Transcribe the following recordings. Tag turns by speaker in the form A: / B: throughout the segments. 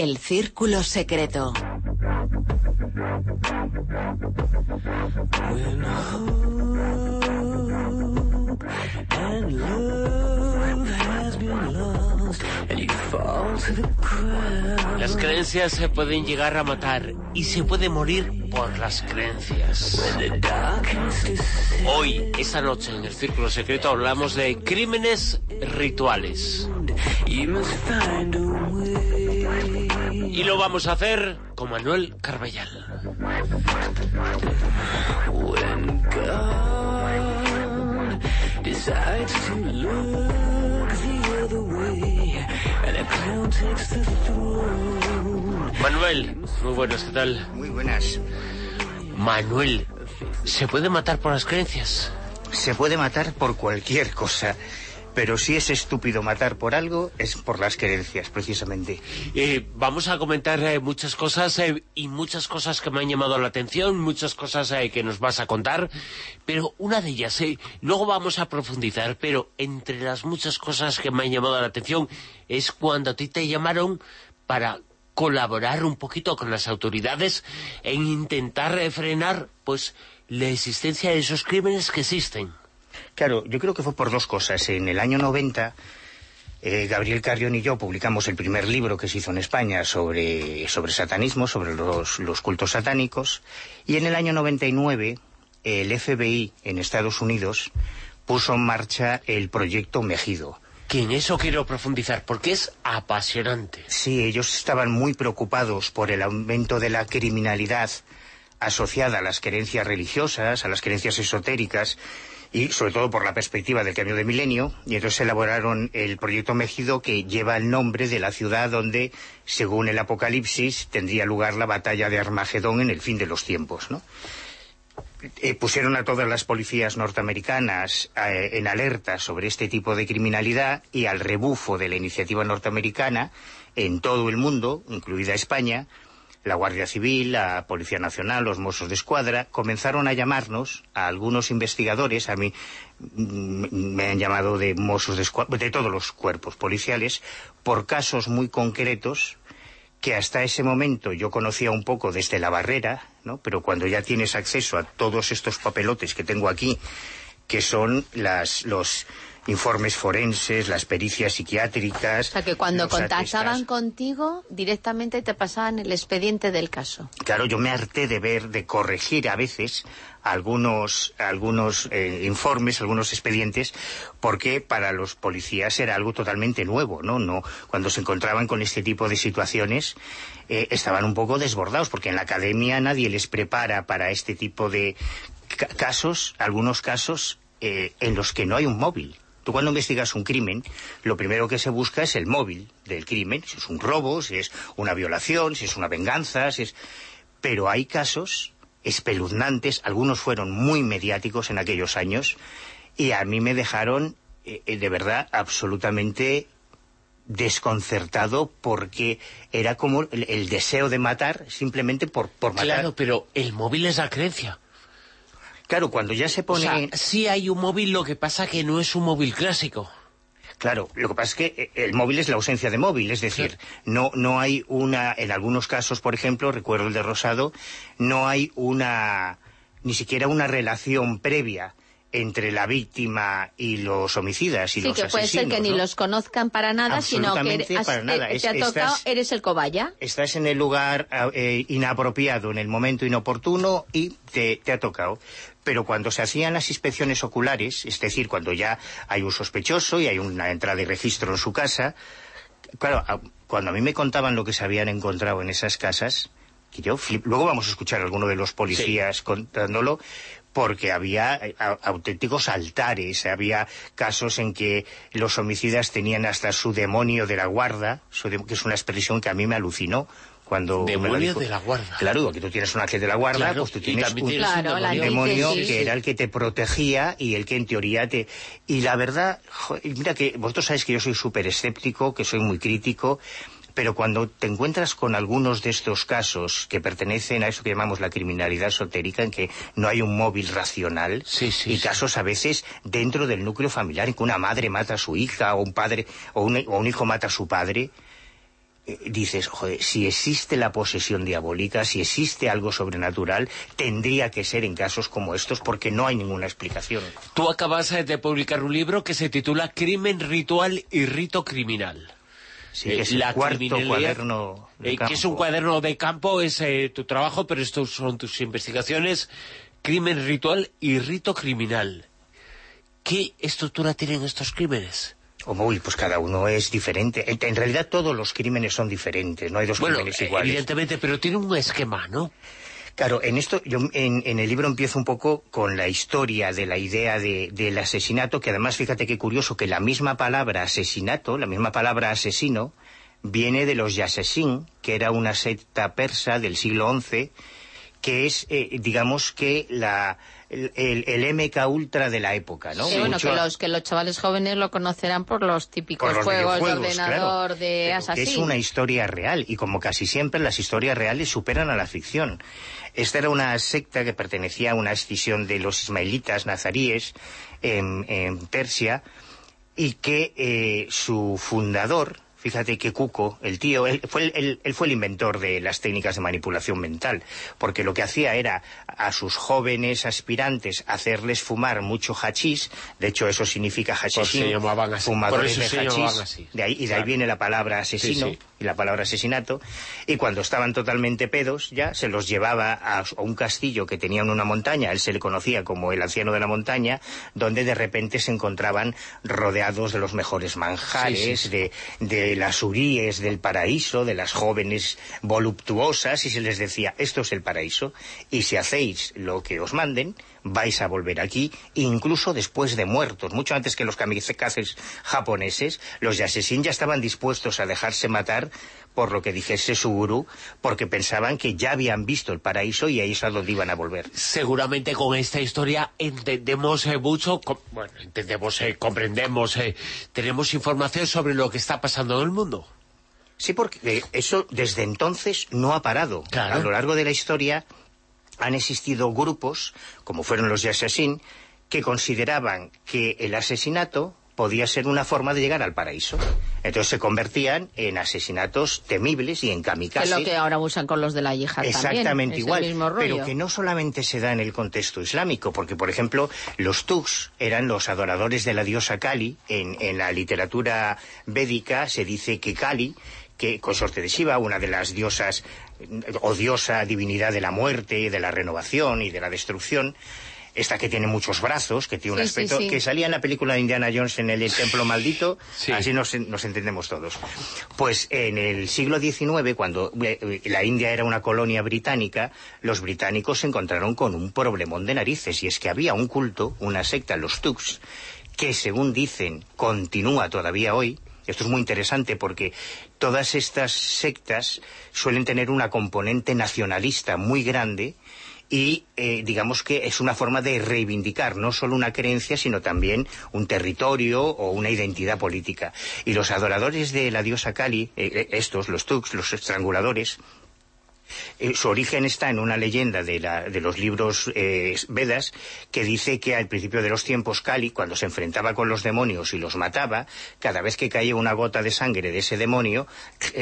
A: El Círculo Secreto.
B: Las creencias se pueden llegar a matar y se puede morir por las creencias. Hoy, esta noche, en el Círculo Secreto hablamos de crímenes rituales. Y lo vamos a hacer con Manuel Carballal. Manuel, muy buenas, ¿qué tal?
C: Muy buenas.
B: Manuel, ¿se puede matar por las creencias?
C: Se puede matar por cualquier cosa, pero si es estúpido matar por algo, es por las creencias, precisamente.
B: Eh, vamos a comentar eh, muchas cosas eh, y muchas cosas que me han llamado la atención, muchas cosas que nos vas a contar, pero una de ellas, luego vamos a profundizar, pero entre las muchas cosas que me han llamado la atención es cuando a ti te llamaron para colaborar un poquito con las autoridades en intentar frenar pues la existencia de esos crímenes que existen.
C: Claro, yo creo que fue por dos cosas. En el año 90, eh, Gabriel Carrión y yo publicamos el primer libro que se hizo en España sobre, sobre satanismo, sobre los, los cultos satánicos, y en el año 99 el FBI en Estados Unidos puso en marcha el proyecto Mejido.
B: Que en eso quiero profundizar, porque es apasionante.
C: Sí, ellos estaban muy preocupados por el aumento de la criminalidad asociada a las creencias religiosas, a las creencias esotéricas, y sobre todo por la perspectiva del cambio de milenio, y entonces elaboraron el proyecto Mégido que lleva el nombre de la ciudad donde, según el Apocalipsis, tendría lugar la batalla de Armagedón en el fin de los tiempos, ¿no? Eh, pusieron a todas las policías norteamericanas eh, en alerta sobre este tipo de criminalidad y al rebufo de la iniciativa norteamericana en todo el mundo, incluida España, la Guardia Civil, la Policía Nacional, los Mossos de Escuadra, comenzaron a llamarnos a algunos investigadores, a mí mm, me han llamado de Mossos de Escuadra, de todos los cuerpos policiales, por casos muy concretos que hasta ese momento yo conocía un poco desde la barrera, ¿no? pero cuando ya tienes acceso a todos estos papelotes que tengo aquí, que son las, los informes forenses, las pericias psiquiátricas...
D: O sea, que cuando contactaban contigo, directamente te pasaban el expediente del caso.
C: Claro, yo me harté de ver, de corregir a veces algunos, algunos eh, informes, algunos expedientes, porque para los policías era algo totalmente nuevo, ¿no? no cuando se encontraban con este tipo de situaciones, eh, estaban un poco desbordados, porque en la academia nadie les prepara para este tipo de ca- casos, algunos casos eh, en los que no hay un móvil. Tú cuando investigas un crimen, lo primero que se busca es el móvil del crimen, si es un robo, si es una violación, si es una venganza, si es... Pero hay casos espeluznantes, algunos fueron muy mediáticos en aquellos años, y a mí me dejaron, eh, eh, de verdad, absolutamente desconcertado porque era como el, el deseo de matar simplemente por, por matar.
B: Claro, pero el móvil es la creencia.
C: Claro, cuando ya se
B: O
C: pone...
B: sea, sí hay un móvil, lo que pasa que no es un móvil clásico.
C: Claro, lo que pasa es que eh, el móvil es la ausencia de móvil, es decir, no, no hay una, en algunos casos, por ejemplo, recuerdo el de Rosado, no hay una, ni siquiera una relación previa entre la víctima y los homicidas y
D: Sí,
C: los
D: que puede ser que ni los conozcan para nada, sino que eres-
C: para nada.
D: te ha tocado,
C: estás-
D: eres el cobaya.
C: Estás en el lugar eh, inapropiado, en el momento inoportuno y te, te ha tocado. Pero cuando se hacían las inspecciones oculares, es decir, cuando ya hay un sospechoso y hay una entrada y registro en su casa, claro, a- cuando a mí me contaban lo que se habían encontrado en esas casas, que yo flip- luego vamos a escuchar a alguno de los policías contándolo, porque había eh, auténticos altares, había casos en que los homicidas tenían hasta su demonio de la guarda, que es una expresión que a mí me alucinó cuando
B: Demonio
C: dijo.
B: de la guarda.
C: Claro, que tú tienes un ángel de la guarda,
B: Claro,
C: pues tú tienes un,
B: tienes
D: Claro,
B: un
D: la
C: un
B: demonio.
C: que era el que te protegía y el que en teoría te... Y la verdad, jo, mira que vosotros sabéis que yo soy súper escéptico, que soy muy crítico, pero cuando te encuentras con algunos de estos casos que pertenecen a eso que llamamos la criminalidad esotérica, en que no hay un móvil racional,
B: Sí, sí,
C: y
B: sí.
C: casos a veces dentro del núcleo familiar, en que una madre mata a su hija, o un padre, o un, o un hijo mata a su padre, eh, dices, joder, si existe la posesión diabólica, si existe algo sobrenatural, tendría que ser en casos como estos porque no hay ninguna explicación.
B: Tú acabas eh, de publicar un libro que se titula Crimen ritual y rito criminal.
C: Sí, es el
B: la
C: cuarto cuaderno de
B: eh, que es un cuaderno de campo, es eh, tu trabajo, pero estos son tus investigaciones. Crimen ritual y rito criminal. ¿Qué estructura tienen estos crímenes?
C: Uy, pues cada uno es diferente. En, en realidad todos los crímenes son diferentes, no hay dos
B: Bueno,
C: crímenes
B: eh,
C: iguales.
B: evidentemente, pero tiene un esquema, ¿no?
C: Claro, en esto, yo en, en el libro empiezo un poco con la historia de la idea de- del asesinato, que además, fíjate qué curioso, que la misma palabra asesinato, la misma palabra asesino, viene de los Yasesin, que era una secta persa del siglo XI, que es, eh, digamos que la, el, MK ultra de la época, ¿no?
D: Sí, bueno, que los, que los chavales jóvenes lo conocerán por los típicos
C: por los
D: juegos de ordenador
C: claro.
D: de
C: que
D: Assassin.
C: es una historia real y como casi siempre las historias reales superan a la ficción. Esta era una secta que pertenecía a una escisión de los ismaelitas nazaríes en, en Persia y que eh, su fundador, fíjate que Cuco, el tío, él fue el, él- él fue el inventor de las técnicas de manipulación mental, porque lo que hacía era a sus jóvenes aspirantes hacerles fumar mucho hachís, de hecho eso significa hachís,
B: llamaban así,
C: fumadores de hachís, de ahí, y de ahí viene la palabra asesino
B: Sí, sí.
C: y la palabra asesinato, y cuando estaban totalmente pedos ya se los llevaba a, a un castillo que tenía en una montaña, él se le conocía como el anciano de la montaña, donde de repente se encontraban rodeados de los mejores manjares,
B: Sí.
C: De, de las uríes del paraíso, de las jóvenes voluptuosas, y se les decía, esto es el paraíso, y si hacéis lo que os manden, vais a volver aquí, incluso después de muertos. Mucho antes que los kamikazes japoneses, los yasesin ya estaban dispuestos a dejarse matar por lo que dijese su gurú, porque pensaban que ya habían visto el paraíso y ahí es a donde iban a volver.
B: seguramente con esta historia entendemos eh, mucho, bueno, entendemos, eh, comprendemos, eh, tenemos información sobre lo que está pasando en el mundo.
C: Sí, porque eh, eso desde entonces no ha parado.
B: Claro.
C: A lo largo de la historia han existido grupos, como fueron los Yassassin, que consideraban que el asesinato podía ser una forma de llegar al paraíso. Entonces se convertían en asesinatos temibles y en kamikazes.
D: es lo que ahora usan con los de la yihad
C: Exactamente
D: también. es
C: igual,
D: el mismo rollo.
C: pero que no solamente se da en el contexto islámico, porque por ejemplo los Tugs eran los adoradores de la diosa Kali, en, en la literatura védica se dice que Kali, que consorte de Shiva, una de las diosas o diosa divinidad de la muerte, de la renovación y de la destrucción, esta que tiene muchos brazos, que tiene un
D: Sí,
C: aspecto
D: sí.
C: que salía en la película de Indiana Jones en el, el templo maldito,
B: Sí.
C: así nos, nos entendemos todos. Pues en el siglo XIX, cuando eh, la India era una colonia británica, los británicos se encontraron con un problemón de narices, y es que había un culto, una secta, los Tuks, que según dicen continúa todavía hoy, esto es muy interesante porque todas estas sectas suelen tener una componente nacionalista muy grande y eh, digamos que es una forma de reivindicar no solo una creencia sino también un territorio o una identidad política. Y los adoradores de la diosa Kali, eh, eh, estos, los Tuks, los estranguladores, su origen está en una leyenda de, la- de los libros Vedas que dice que al principio de los tiempos Kali, cuando se enfrentaba con los demonios y los mataba, cada vez que caía una gota de sangre de ese demonio,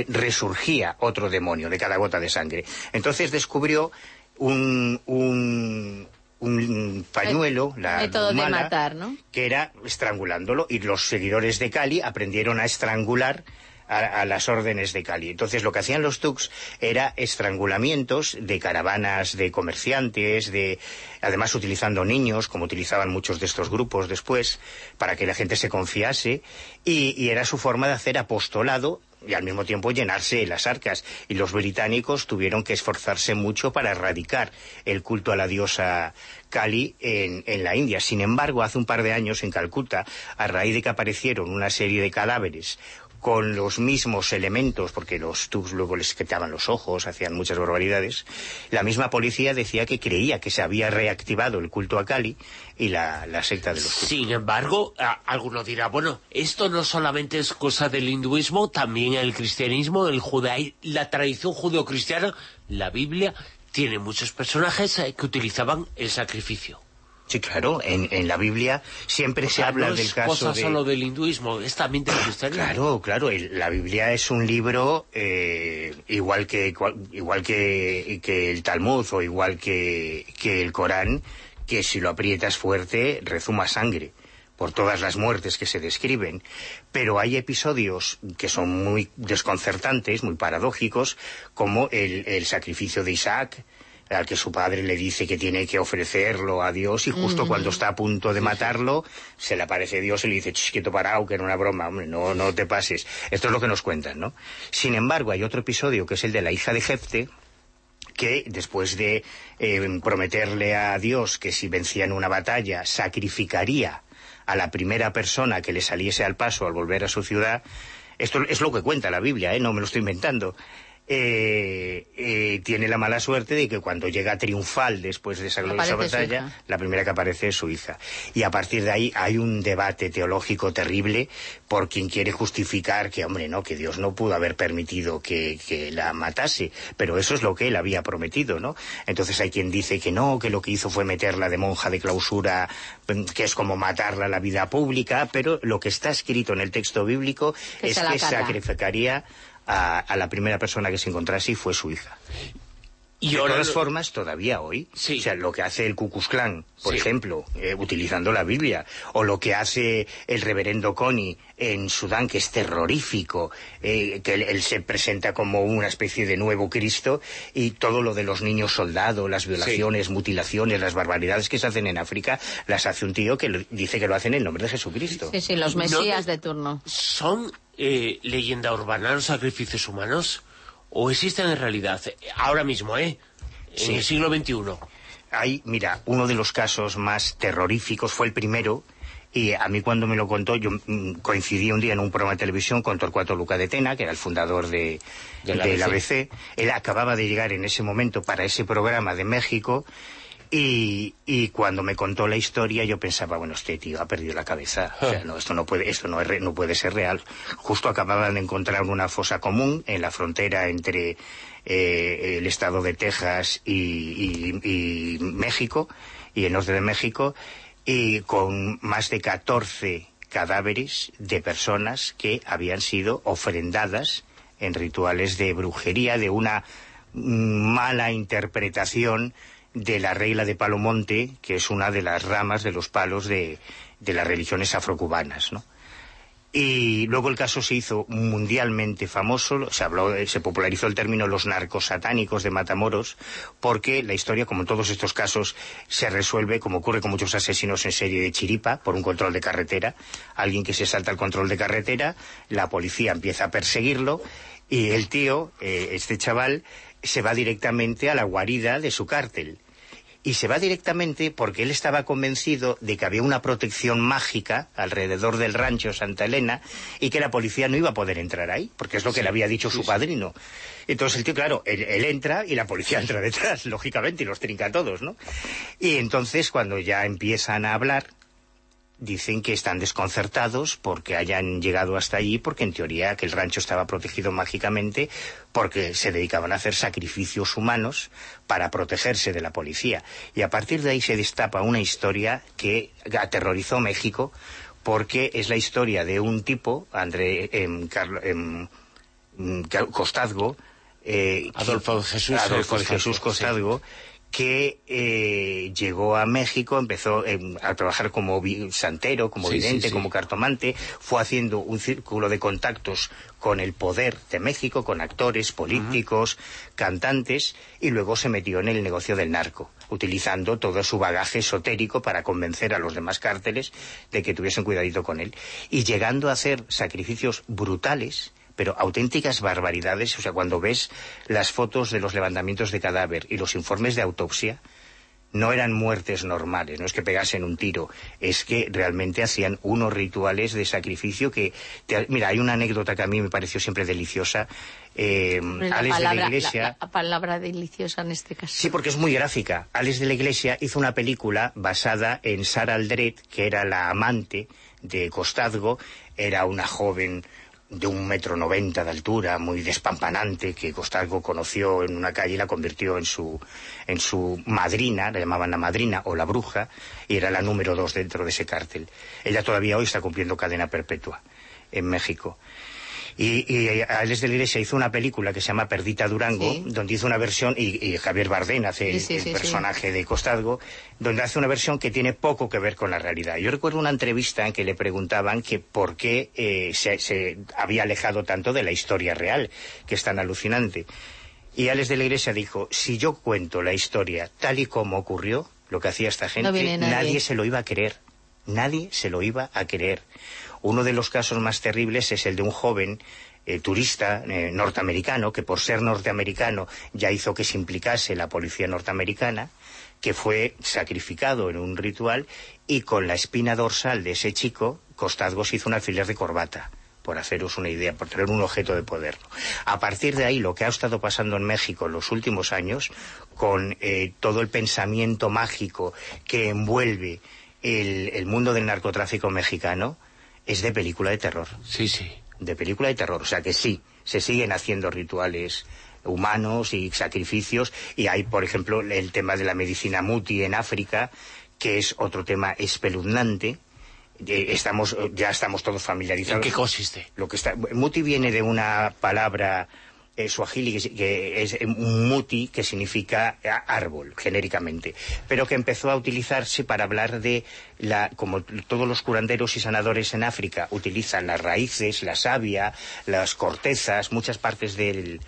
C: resurgía otro demonio de cada gota de sangre. Entonces descubrió un, un, un pañuelo, la
D: Método de matar, ¿no?
C: que era estrangulándolo y los seguidores de Cali aprendieron a estrangular a, a las órdenes de Cali. Entonces lo que hacían los Tuks era estrangulamientos de caravanas de comerciantes, de además utilizando niños, como utilizaban muchos de estos grupos después, para que la gente se confiase, y, y era su forma de hacer apostolado y al mismo tiempo llenarse las arcas. Y los británicos tuvieron que esforzarse mucho para erradicar el culto a la diosa Kali en, en la India. Sin embargo, hace un par de años en Calcuta, a raíz de que aparecieron una serie de cadáveres con los mismos elementos, porque los tubs luego les quitaban los ojos, hacían muchas barbaridades, la misma policía decía que creía que se había reactivado el culto a Kali y la, secta de los tubs.
B: Sin embargo, alguno dirá, bueno, esto no solamente es cosa del hinduismo, también el cristianismo, el judaísmo, la tradición judeocristiana, la Biblia, tiene muchos personajes eh, que utilizaban el sacrificio.
C: Sí, claro, en, en la Biblia siempre
B: O
C: se habla
B: no
C: del caso
B: cosa
C: de...
B: solo del hinduismo, es también del cristianismo.
C: Claro, claro, el- la Biblia es un libro eh, igual que igual que, que el Talmud o igual que, que el Corán, que si lo aprietas fuerte rezuma sangre por todas las muertes que se describen, pero hay episodios que son muy desconcertantes, muy paradójicos, como el, el sacrificio de Isaac, al que su padre le dice que tiene que ofrecerlo a Dios y justo cuando está a punto de matarlo se le aparece Dios y le dice, "Ch, quieto parado, que era una broma, hombre, no, no te pases. Esto es lo que nos cuentan, ¿no? Sin embargo, hay otro episodio que es el de la hija de Jefte, que después de eh, prometerle a Dios que si vencía en una batalla sacrificaría a la primera persona que le saliese al paso al volver a su ciudad, esto es lo que cuenta la Biblia, ¿eh? no me lo estoy inventando. Eh, eh, tiene la mala suerte de que cuando llega triunfal después de esa gloriosa
D: Aparece
C: batalla, la primera que aparece es su hija. Y a partir de ahí hay un debate teológico terrible por quien quiere justificar que, hombre, no, que Dios no pudo haber permitido que, que la matase, pero eso es lo que él había prometido, ¿no? Entonces hay quien dice que no, que lo que hizo fue meterla de monja de clausura, mm, que es como matarla a la vida pública, pero lo que está escrito en el texto bíblico
D: Que
C: es que sacrificaría a, a la primera persona que se encontrase y fue su hija.
B: Y
C: de todas
B: lo-
C: formas, todavía hoy,
B: Sí.
C: o sea, lo que hace el Ku Klux Klan, por
B: Sí.
C: ejemplo, eh, utilizando la Biblia, o lo que hace el reverendo Connie en Sudán, que es terrorífico, eh, que él, él se presenta como una especie de nuevo Cristo, y todo lo de los niños soldados, las violaciones, mutilaciones, las barbaridades que se hacen en África, las hace un tío que lo- dice que lo hace en el nombre de Jesucristo.
D: Sí, sí, los mesías
B: no.
D: de turno.
B: ¿Son eh, leyenda urbana los sacrificios humanos? ¿O existen en realidad? Ahora mismo, ¿eh? En el siglo XXI.
C: Hay, mira, uno de los casos más terroríficos fue el primero, y a mí cuando me lo contó, yo mm, coincidí un día en un programa de televisión con Torcuato Luca de Tena, que era el fundador de,
B: ABC.
C: ABC. Él acababa de llegar en ese momento para ese programa de México, y, y cuando me contó la historia yo pensaba, bueno, este tío ha perdido la cabeza. O sea, no, esto no puede, esto no, es no puede ser real. Justo acababan de encontrar una fosa común en la frontera entre eh, el estado de Texas y, y- y México, y el norte de México, y con más de 14 cadáveres de personas que habían sido ofrendadas en rituales de brujería, de una mm, mala interpretación de la regla de Palomonte, que es una de las ramas de los palos de, las religiones afrocubanas, ¿no? Y luego el caso se hizo mundialmente famoso, se, habló, se popularizó el término los narcos satánicos de Matamoros, porque la historia, como en todos estos casos, se resuelve, como ocurre con muchos asesinos en serie de chiripa, por un control de carretera. Alguien que se salta el control de carretera, la policía empieza a perseguirlo, y el tío, eh, este chaval, se va directamente a la guarida de su cártel y se va directamente porque él estaba convencido de que había una protección mágica alrededor del rancho Santa Elena y que la policía no iba a poder entrar ahí, porque es lo que le había dicho su padrino. Entonces el tío, claro, él, él entra y la policía entra detrás, lógicamente, y los trinca a todos, ¿no? Y entonces cuando ya empiezan a hablar, dicen que están desconcertados porque hayan llegado hasta allí, porque en teoría que el rancho estaba protegido mágicamente, porque se dedicaban a hacer sacrificios humanos para protegerse de la policía. Y a partir de ahí se destapa una historia que aterrorizó México, porque es la historia de un tipo, André em, Carlo- Ca- Costazgo, eh,
B: Adolfo Jesús,
C: Adolfo
B: eh,
C: Jesús
B: Costazgo,
C: Costazgo, que eh, llegó a México, empezó em, a trabajar como santero, como
B: Sí,
C: vidente,
B: sí, sí.
C: como cartomante, fue haciendo un círculo de contactos con el poder de México, con actores, políticos, cantantes, y luego se metió en el negocio del narco, utilizando todo su bagaje esotérico para convencer a los demás cárteles de que tuviesen cuidadito con él, y llegando a hacer sacrificios brutales, pero auténticas barbaridades, o sea, cuando ves las fotos de los levantamientos de cadáver y los informes de autopsia, no eran muertes normales, no es que pegasen un tiro, es que realmente hacían unos rituales de sacrificio que... te- mira, hay una anécdota que a mí me pareció siempre deliciosa. eh,
D: La
C: Alex de
D: palabra,
C: la Iglesia...
D: la- la palabra deliciosa en este caso.
C: Sí, porque es muy gráfica. Alex de la Iglesia hizo una película basada en Sara Aldred, que era la amante de Costazgo, era una joven de un metro noventa de altura, muy despampanante, que Costalgo conoció en una calle y la convirtió en su, en su madrina, la llamaban la madrina o la bruja, y era la número dos dentro de ese cártel. Ella todavía hoy está cumpliendo cadena perpetua en México. Y, y Alex de la Iglesia hizo una película que se llama Perdita Durango,
D: Sí.
C: donde hizo una versión, y, y Javier Bardén hace
D: Sí, sí,
C: el personaje de Costazgo, donde hace una versión que tiene poco que ver con la realidad. Yo recuerdo una entrevista en que le preguntaban que por qué eh, se, se había alejado tanto de la historia real, que es tan alucinante. Y Alex de la Iglesia dijo, si yo cuento la historia tal y como ocurrió, lo que hacía esta gente,
D: nadie.
C: nadie se lo iba a creer. Nadie se lo iba a creer. Uno de los casos más terribles es el de un joven eh, turista eh, norteamericano que por ser norteamericano ya hizo que se implicase la policía norteamericana, que fue sacrificado en un ritual y con la espina dorsal de ese chico, Costazgos hizo un alfiler de corbata por haceros una idea, por tener un objeto de poder. A partir de ahí, lo que ha estado pasando en México en los últimos años, con eh, todo el pensamiento mágico que envuelve el, el mundo del narcotráfico mexicano, es de película de terror
B: Sí, sí.
C: de película de terror. O sea que sí, se siguen haciendo rituales humanos y sacrificios. Y hay, por ejemplo, el tema de la medicina muti en África, que es otro tema espeluznante. Eh, Estamos, ya estamos todos
B: ¿En
C: familiarizados.
B: qué consiste?
C: Lo que está, muti viene de una palabra eh, suajili que, es muti, que significa eh, árbol, genéricamente, pero que empezó a utilizarse para hablar de la, como todos los curanderos y sanadores en África utilizan las raíces, la savia, las cortezas, muchas partes del,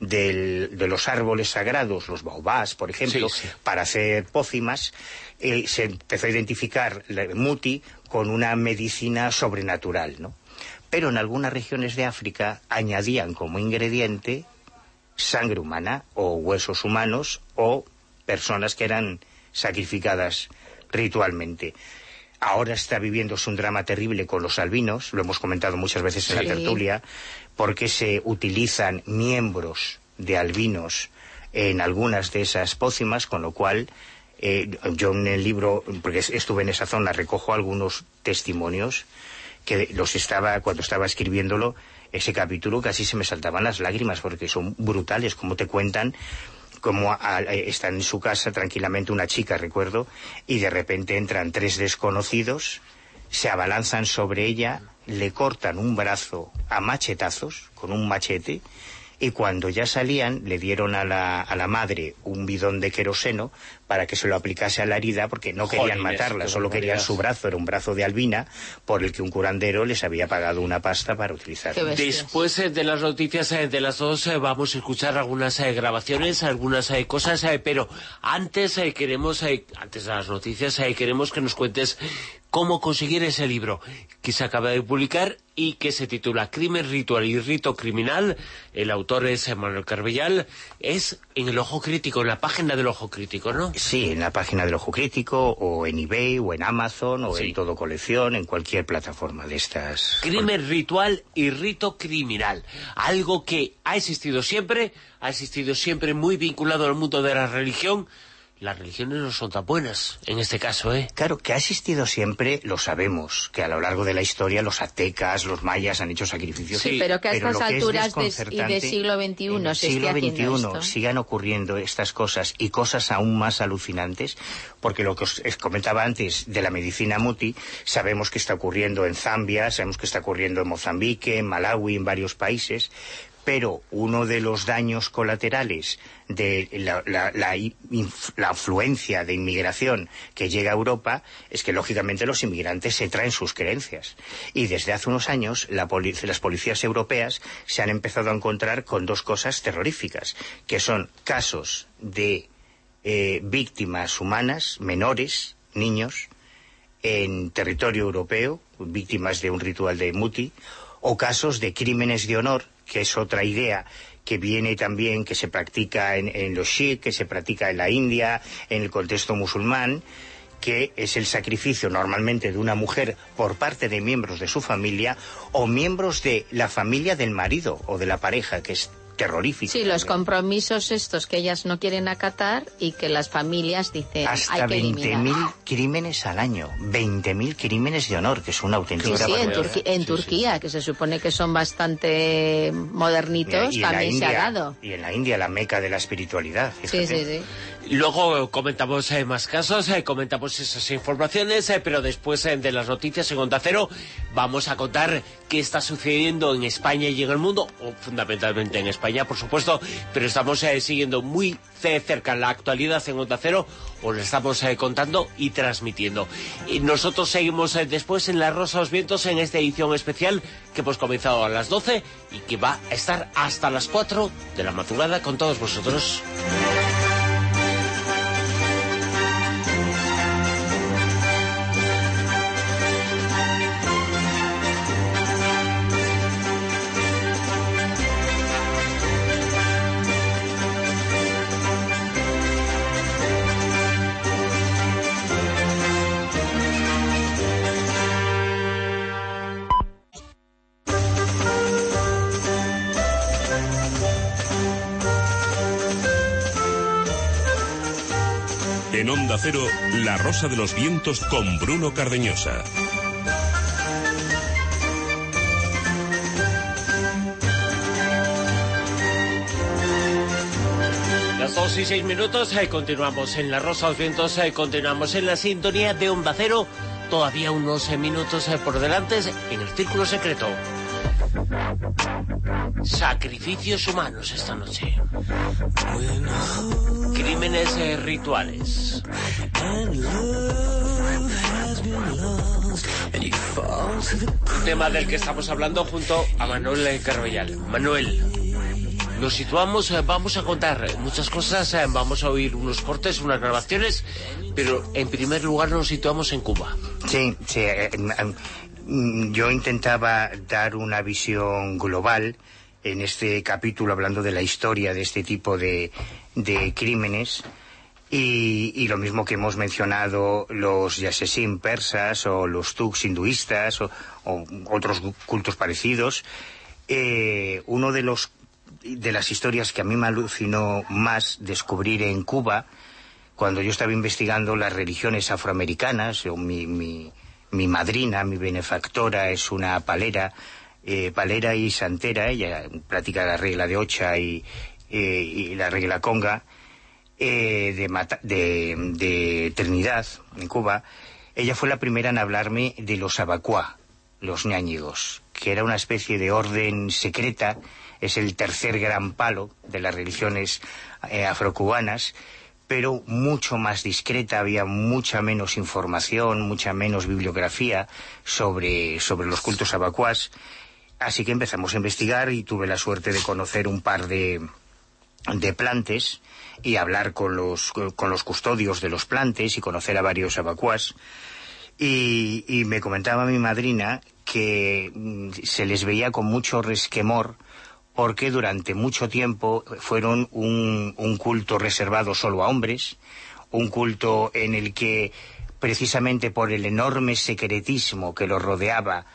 C: del- de los árboles sagrados, los baobás, por ejemplo,
B: Sí, sí.
C: para hacer pócimas, eh, se empezó a identificar la muti con una medicina sobrenatural, ¿no? Pero en algunas regiones de África añadían como ingrediente sangre humana o huesos humanos o personas que eran sacrificadas ritualmente. Ahora está viviéndose un drama terrible con los albinos, lo hemos comentado muchas veces en
D: Sí.
C: la tertulia, porque se utilizan miembros de albinos en algunas de esas pócimas, con lo cual eh, yo en el libro, porque es- estuve en esa zona, recojo algunos testimonios que los estaba, cuando estaba escribiéndolo, ese capítulo casi se me saltaban las lágrimas porque son brutales, como te cuentan como a- en su casa tranquilamente una chica, recuerdo, y de repente entran tres desconocidos, se abalanzan sobre ella, le cortan un brazo a machetazos, con un machete, y cuando ya salían le dieron a la, a la madre un bidón de queroseno para que se lo aplicase a la herida porque no querían
B: Jolines,
C: matarla, solo querían su brazo, era un brazo de albina por el que un curandero les había pagado una pasta para utilizar.
B: Después eh, de las noticias eh, de las dos eh, vamos a escuchar algunas eh, grabaciones, algunas eh, cosas, eh, pero antes eh, queremos, eh, antes de las noticias, eh, queremos que nos cuentes cómo conseguir ese libro que se acaba de publicar y que se titula Crimen, Ritual y Rito Criminal. El autor es Manuel Carbellal. Es en el Ojo Crítico, en la página del Ojo Crítico, ¿no?
C: Sí, en la página del Ojo Crítico, o en eBay, o en Amazon, o
B: Sí.
C: en Todo Colección, en cualquier plataforma de estas.
B: Crimen ritual y rito criminal. Algo que ha existido siempre, ha existido siempre muy vinculado al mundo de la religión. Las religiones no son tan buenas, en este caso, ¿eh?
C: Claro, que ha existido siempre, lo sabemos, que a lo largo de la historia los aztecas, los mayas han hecho sacrificios.
B: Sí,
D: pero que a
C: Pero
D: estas
C: es
D: alturas de- y del siglo XXI
C: en el
D: se
C: siglo XXI
D: esto.
C: sigan ocurriendo estas cosas y cosas aún más alucinantes, porque lo que os os comentaba antes de la medicina muti, sabemos que está ocurriendo en Zambia, sabemos que está ocurriendo en Mozambique, en Malawi, en varios países, pero uno de los daños colaterales de la, la- la afluencia de inmigración que llega a Europa es que lógicamente los inmigrantes se traen sus creencias. Y desde hace unos años las policías europeas se han empezado a encontrar con dos cosas terroríficas que son casos de eh, víctimas humanas menores niños en territorio europeo, víctimas de un ritual de muti, o casos de crímenes de honor, que es otra idea que viene también, que se practica en, los Sikh, que se practica en la India, en el contexto musulmán, que es el sacrificio normalmente de una mujer por parte de miembros de su familia o miembros de la familia del marido o de la pareja, que es terrorífico.
D: Sí, los compromisos estos que ellas no quieren acatar y que las familias dicen
C: Hasta
D: hay que eliminar.
C: 20.000 crímenes al año. 20.000 crímenes de honor, que es una auténtica
D: sí, en. Turquía, en
C: Sí, sí.
D: Turquía, que se supone que son bastante modernitos,
C: Y
D: también se ha dado.
C: Y en la India, la meca de la espiritualidad.
D: Sí, sí, sí.
B: Luego comentamos eh, más casos, eh, comentamos esas informaciones, eh, pero después eh, de las noticias en Onda Cero vamos a contar qué está sucediendo en España y en el mundo, o fundamentalmente en España, por supuesto, pero estamos eh, siguiendo muy cerca la actualidad en Onda Cero, os la estamos eh, contando y transmitiendo. Y nosotros seguimos después en La Rosa los Vientos en esta edición especial que hemos comenzado a las 12 y que va a estar hasta las 4 de la madrugada con todos vosotros.
E: En Onda Cero, La Rosa de los Vientos con Bruno Cardeñosa.
B: Las dos y seis minutos, eh, continuamos en La Rosa de los Vientos, eh, continuamos en la sintonía de Onda Cero. Todavía unos eh, minutos eh, por delante en el Círculo Secreto. Sacrificios humanos esta noche. Crímenes eh, rituales. Un tema del que estamos hablando junto a Manuel eh, Carvallal. Manuel, nos situamos, eh, vamos a contar muchas cosas, vamos a oír unos cortes, unas grabaciones, pero en primer lugar nos situamos en Cuba.
C: Sí, sí. yo intentaba dar una visión global en este capítulo hablando de la historia de este tipo de, crímenes y, lo mismo que hemos mencionado los yasesim persas o los tuks hinduistas o, otros cultos parecidos. eh, uno de los de las historias que a mí me alucinó más descubrir en Cuba cuando yo estaba investigando las religiones afroamericanas, o mi, mi madrina, mi benefactora es una palera, eh, palera y santera, ella practica la regla de ocha y, eh, y la regla conga, eh, de, mata- de, de Trinidad, en Cuba, ella fue la primera en hablarme de los abacuá, los ñáñigos, que era una especie de orden secreta, es el tercer gran palo de las religiones eh, afrocubanas, pero mucho más discreta, había mucha menos información, mucha menos bibliografía sobre, sobre los cultos abacuás. Así que empezamos a investigar y tuve la suerte de conocer un par de, de plantes y hablar con los, con los custodios de los plantes y conocer a varios abacuás. Y, y me comentaba mi madrina que mm, se les veía con mucho resquemor porque durante mucho tiempo fueron un, un culto reservado solo a hombres, un culto en el que precisamente por el enorme secretismo que los rodeaba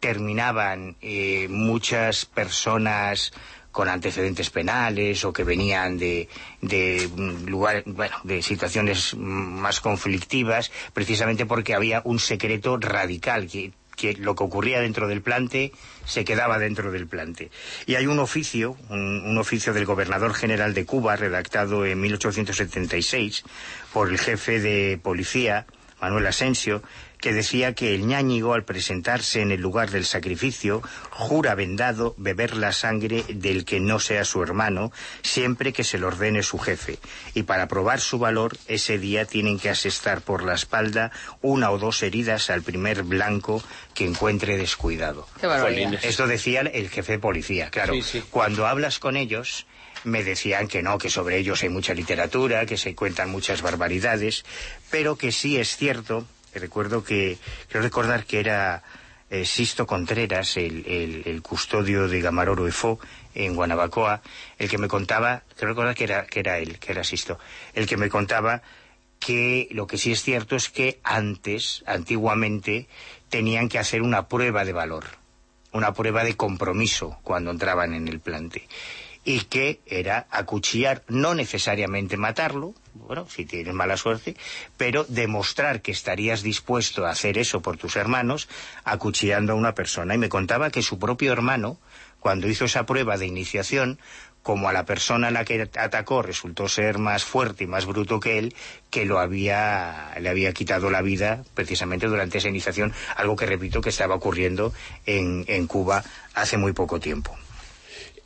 C: terminaban eh, muchas personas con antecedentes penales o que venían de, de mm, lugar- bueno, de situaciones más conflictivas, precisamente porque había un secreto radical que, que lo que ocurría dentro del plante se quedaba dentro del plante. Y hay un oficio, un, un oficio del gobernador general de Cuba, redactado en 1876 por el jefe de policía, Manuel Asensio, que decía que el ñáñigo, al presentarse en el lugar del sacrificio, jura vendado beber la sangre del que no sea su hermano, siempre que se lo ordene su jefe. Y para probar su valor, ese día tienen que asestar por la espalda una o dos heridas al primer blanco que encuentre descuidado.
D: Qué barbaridad.
B: Jolines.
C: Esto decía el jefe de policía, claro.
B: Sí, sí.
C: Cuando hablas con ellos, me decían que no, que sobre ellos hay mucha literatura, que se cuentan muchas barbaridades, pero que sí es cierto, recuerdo que, creo recordar que era eh, Sisto Contreras, el, el- custodio de Gamaroro Efo en Guanabacoa, el que me contaba, creo recordar que era, que era él, que era Sisto, el que me contaba que lo que sí es cierto es que antes, antiguamente, tenían que hacer una prueba de valor una prueba de compromiso cuando entraban en el plante. Y que era acuchillar, no necesariamente matarlo, bueno, si tienes mala suerte, pero demostrar que estarías dispuesto a hacer eso por tus hermanos, acuchillando a una persona. Y me contaba que su propio hermano, cuando hizo esa prueba de iniciación, como a la persona a la que atacó resultó ser más fuerte y más bruto que él, que lo había, le había quitado la vida precisamente durante esa iniciación, algo que repito que estaba ocurriendo en, en Cuba hace muy poco tiempo.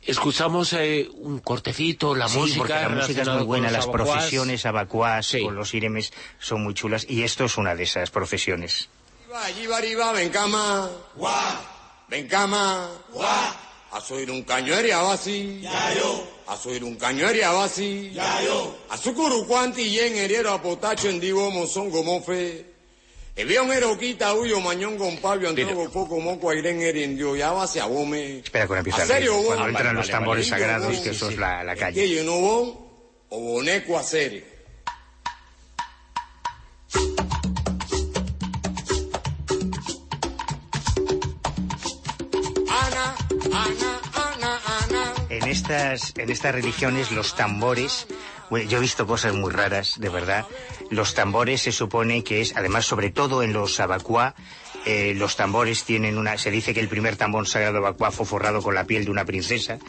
B: Escuchamos eh, un cortecito, la
C: Sí,
B: música...
C: porque la música es muy buena, las
B: abacuás.
C: profesiones abacuás
B: Sí.
C: con los iremes son muy chulas y esto es una de esas profesiones.
F: Allí va arriba, ven cama. Ven cama. A subir un cañueri a basi. A subir un cañueri a basi. A su curucuanti y en heriero a potacho en divo mozongo mofe. Un eroquita huyo mañón con pabio antrogo poco moco airen erindio ya base a bome.
C: Espera que empieza
F: ¿A
C: el
F: serio,
C: cuando entran
F: vale,
C: los tambores
F: vale.
C: sagrados,
F: Indio,
C: que eso es la, la calle.
F: Que yo no bon o boneco a Ana.
C: En estas, en estas religiones los tambores, yo he visto cosas muy raras, de verdad. Los tambores se supone que es, además, sobre todo en los abacuá, eh, los tambores tienen una, se dice que el primer tambor sagrado abacuá fue forrado con la piel de una princesa,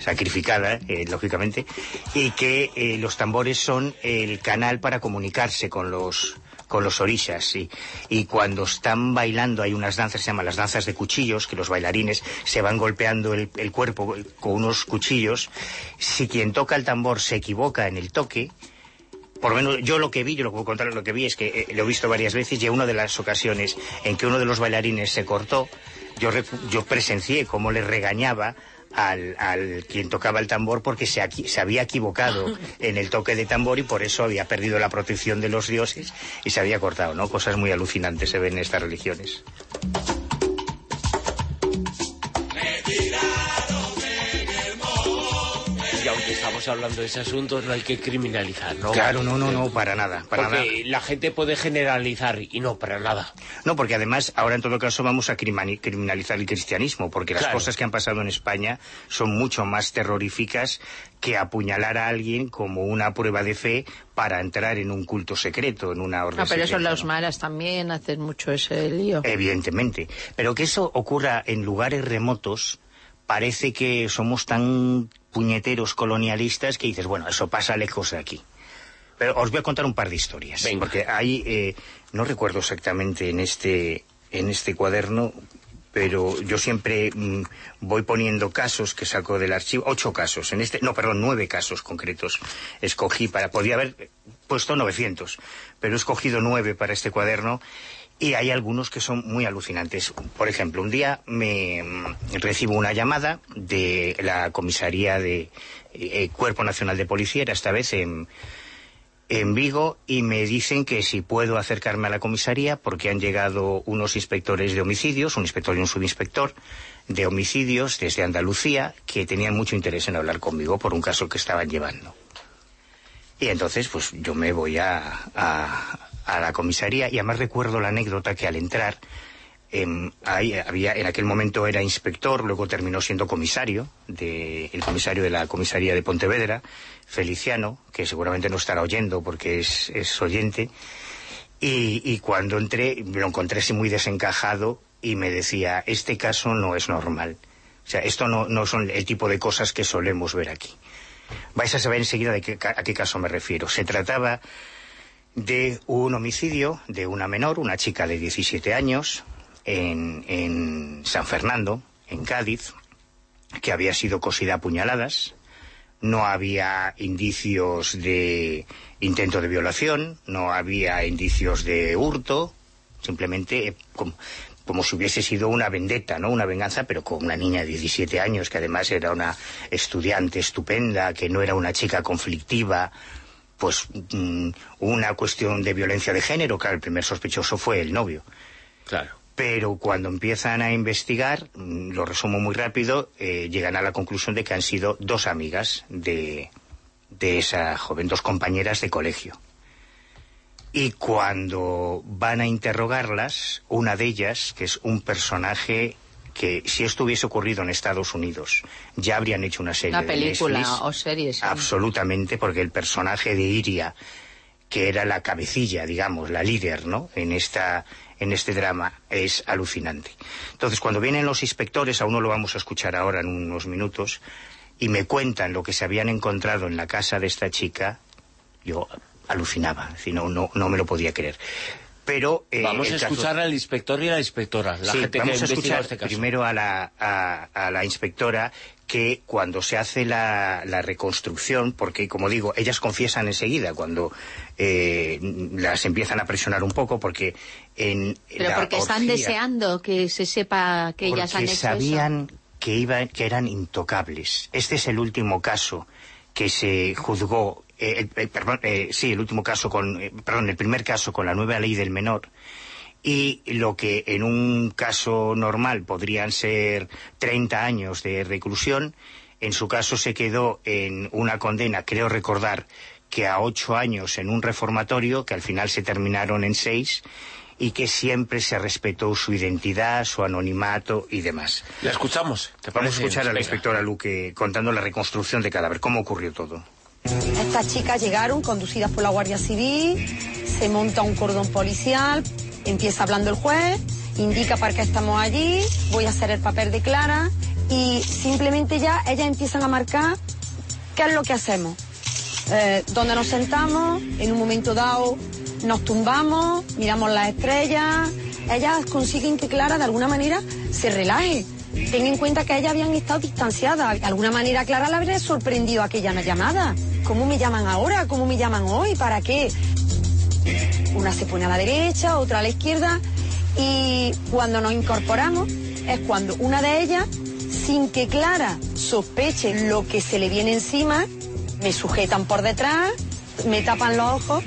C: sacrificada, eh, lógicamente, y que eh, los tambores son el canal para comunicarse con los con los orishas, sí. Y cuando están bailando hay unas danzas, se llaman las danzas de cuchillos, que los bailarines se van golpeando el, el cuerpo con unos cuchillos. Si quien toca el tambor se equivoca en el toque, por lo menos yo lo que vi, yo lo que puedo contar lo que vi es que eh, lo he visto varias veces y en una de las ocasiones en que uno de los bailarines se cortó, yo, yo presencié cómo le regañaba al, al quien tocaba el tambor porque se, aquí- se había equivocado en el toque de tambor y por eso había perdido la protección de los dioses y se había cortado, ¿no? Cosas muy alucinantes se ven en estas religiones.
B: Estamos hablando de ese asunto, no hay que criminalizar, ¿no?
C: Claro, no, no, no, para nada, para nada.
B: Porque la gente puede generalizar y no, para nada.
C: No, porque además ahora en todo caso vamos a criminalizar el cristianismo, porque las
B: Claro.
C: cosas que han pasado en España son mucho más terroríficas que apuñalar a alguien como una prueba de fe para entrar en un culto secreto, en una orden
D: No, pero eso
C: secreta,
D: los
C: ¿no?
D: maras también hacen mucho ese lío.
C: Evidentemente. Pero que eso ocurra en lugares remotos, parece que somos tan puñeteros colonialistas que dices, bueno, eso pasa lejos de aquí. Pero os voy a contar un par de historias.
B: Venga.
C: Porque hay, eh, no recuerdo exactamente en este, en este cuaderno, pero yo siempre mm, voy poniendo casos que saco del archivo, ocho casos, en este, no, perdón, nueve casos concretos escogí para, podía haber puesto 900, pero he escogido nueve para este cuaderno y hay algunos que son muy alucinantes. Por ejemplo, un día me mm, recibo una llamada de la comisaría de eh, Cuerpo Nacional de Policía, era esta vez en, en Vigo, y me dicen que si puedo acercarme a la comisaría porque han llegado unos inspectores de homicidios, un inspector y un subinspector de homicidios desde Andalucía, que tenían mucho interés en hablar conmigo por un caso que estaban llevando. Y entonces, pues yo me voy a, a, a la comisaría y además recuerdo la anécdota que al entrar, em, ahí había, en aquel momento era inspector, luego terminó siendo comisario, de, el comisario de la comisaría de Pontevedra, Feliciano, que seguramente no estará oyendo porque es, es oyente, y, cuando entré lo encontré así muy desencajado y me decía, este caso no es normal. O sea, esto no, no son el tipo de cosas que solemos ver aquí. Vais a saber enseguida de qué, a qué caso me refiero. Se trataba de un homicidio de una menor, una chica de 17 años, en, en San Fernando, en Cádiz, que había sido cosida a puñaladas. No había indicios de intento de violación, no había indicios de hurto, simplemente como, como si hubiese sido una vendetta, ¿no? Una venganza, pero con una niña de 17 años, que además era una estudiante estupenda, que no era una chica conflictiva, pues mm, una cuestión de violencia de género, claro, el primer sospechoso fue el novio.
B: Claro.
C: Pero cuando empiezan a investigar, mm, lo resumo muy rápido, eh, llegan a la conclusión de que han sido dos amigas de, de esa joven, dos compañeras de colegio. Y cuando van a interrogarlas, una de ellas, que es un personaje que si esto hubiese ocurrido en Estados Unidos, ya habrían hecho una serie
D: Una
C: de
D: película
C: Netflix.
D: o serie, sí.
C: Absolutamente, porque el personaje de Iria, que era la cabecilla, digamos, la líder, ¿no? En esta en este drama es alucinante. Entonces, cuando vienen los inspectores, a uno lo vamos a escuchar ahora en unos minutos, y me cuentan lo que se habían encontrado en la casa de esta chica, yo alucinaba, no, no, no me lo podía creer. Pero eh,
B: Vamos a
C: caso-
B: escuchar al inspector y a la inspectora, la
C: Sí,
B: gente que
C: vamos a
B: investigado
C: escuchar
B: este caso.
C: primero a la, a, a la inspectora que cuando se hace la, la reconstrucción, porque como digo, ellas confiesan enseguida cuando eh, las empiezan a presionar un poco, porque en
D: Pero
C: la
D: porque están
C: orgía-
D: deseando que se sepa que ellas han
C: porque
D: hecho
C: sabían que iban que eran intocables. Este es el último caso que se juzgó, eh, eh, perdón, eh, sí, el último caso con, eh, perdón, el primer caso con la nueva ley del menor. Y lo que en un caso normal podrían ser 30 años de reclusión, en su caso se quedó en una condena, creo recordar, que a ocho años en un reformatorio, que al final se terminaron en seis, y que siempre se respetó su identidad, su anonimato y demás.
B: La escuchamos. ¿te
C: Vamos a escuchar a la inspectora Luque contando la reconstrucción de cadáver, cómo ocurrió todo.
G: Estas chicas llegaron conducidas por la Guardia Civil, se monta un cordón policial, empieza hablando el juez, indica para qué estamos allí, voy a hacer el papel de Clara y simplemente ya ellas empiezan a marcar qué es lo que hacemos. Eh, dónde nos sentamos, en un momento dado nos tumbamos, miramos las estrellas, ellas consiguen que Clara de alguna manera se relaje. Ten en cuenta que ellas habían estado distanciadas. De alguna manera Clara la habría sorprendido aquella llamada. ¿Cómo me llaman ahora? ¿Cómo me llaman hoy? ¿Para qué? Una se pone a la derecha, otra a la izquierda. Y cuando nos incorporamos es cuando una de ellas, sin que Clara sospeche lo que se le viene encima, me sujetan por detrás, me tapan los ojos,